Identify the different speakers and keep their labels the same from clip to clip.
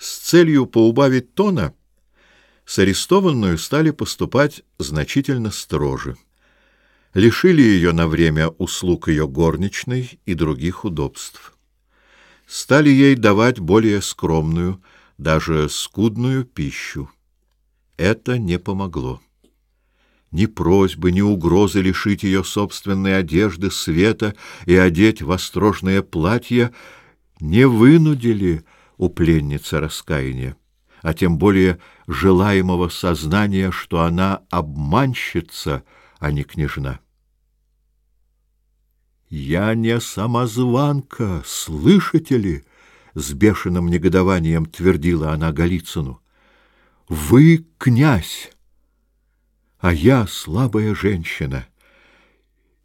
Speaker 1: С целью поубавить тона с арестованную стали поступать значительно строже. Лишили ее на время услуг ее горничной и других удобств. Стали ей давать более скромную, даже скудную пищу. Это не помогло. Ни просьбы, ни угрозы лишить ее собственной одежды, света и одеть вострожное платье не вынудили у пленницы раскаяния, а тем более желаемого сознания, что она обманщица, а не княжна. «Я не самозванка, слышите ли?» — с бешеным негодованием твердила она Голицыну. «Вы князь, а я слабая женщина.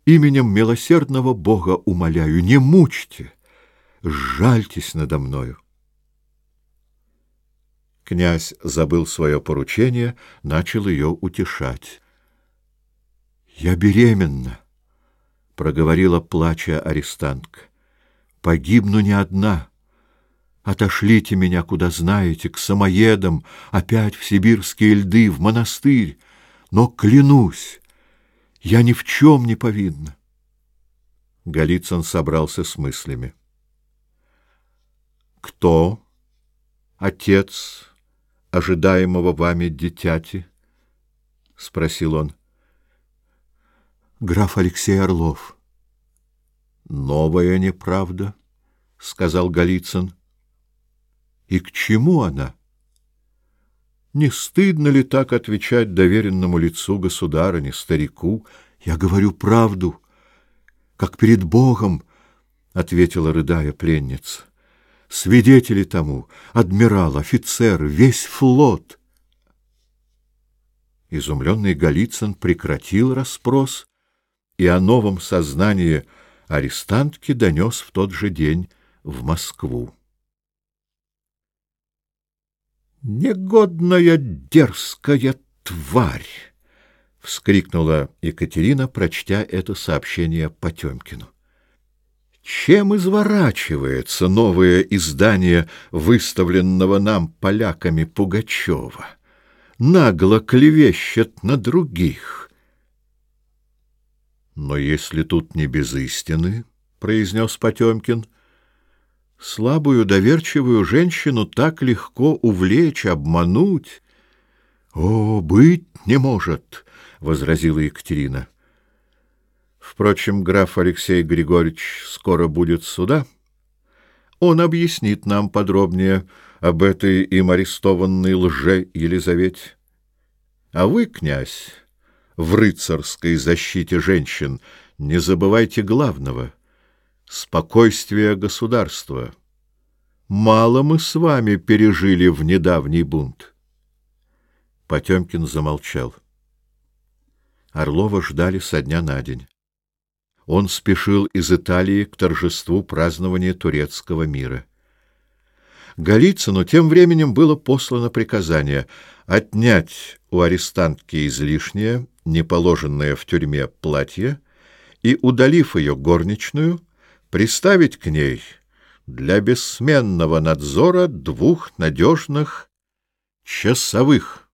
Speaker 1: Именем милосердного Бога умоляю, не мучьте, жальтесь надо мною. Князь забыл свое поручение, начал ее утешать. — Я беременна, — проговорила, плача арестантка. — Погибну не одна. Отошлите меня, куда знаете, к самоедам, опять в сибирские льды, в монастырь. Но клянусь, я ни в чем не повинна. Голицын собрался с мыслями. — Кто? — Отец? — ожидаемого вами дитяти? — спросил он. — Граф Алексей Орлов. — Новая неправда, — сказал Голицын. — И к чему она? Не стыдно ли так отвечать доверенному лицу государыне, старику? Я говорю правду, как перед Богом, — ответила рыдая пленница. — свидетели тому — адмирал, офицер, весь флот. Изумленный Голицын прекратил расспрос и о новом сознании арестантки донес в тот же день в Москву. «Негодная дерзкая тварь!» — вскрикнула Екатерина, прочтя это сообщение Потемкину. Чем изворачивается новое издание выставленного нам поляками Пугачева? Нагло клевещет на других. Но если тут не без истины, — произнес Потемкин, — слабую доверчивую женщину так легко увлечь, обмануть. — О, быть не может! — возразила Екатерина. — Впрочем, граф Алексей Григорьевич скоро будет сюда. Он объяснит нам подробнее об этой им арестованной лже Елизавете. А вы, князь, в рыцарской защите женщин не забывайте главного — спокойствие государства. Мало мы с вами пережили в недавний бунт. Потемкин замолчал. Орлова ждали со дня на день он спешил из Италии к торжеству празднования турецкого мира. Голицыну тем временем было послано приказание отнять у арестантки излишнее, неположенное в тюрьме платье, и, удалив ее горничную, приставить к ней для бессменного надзора двух надежных часовых.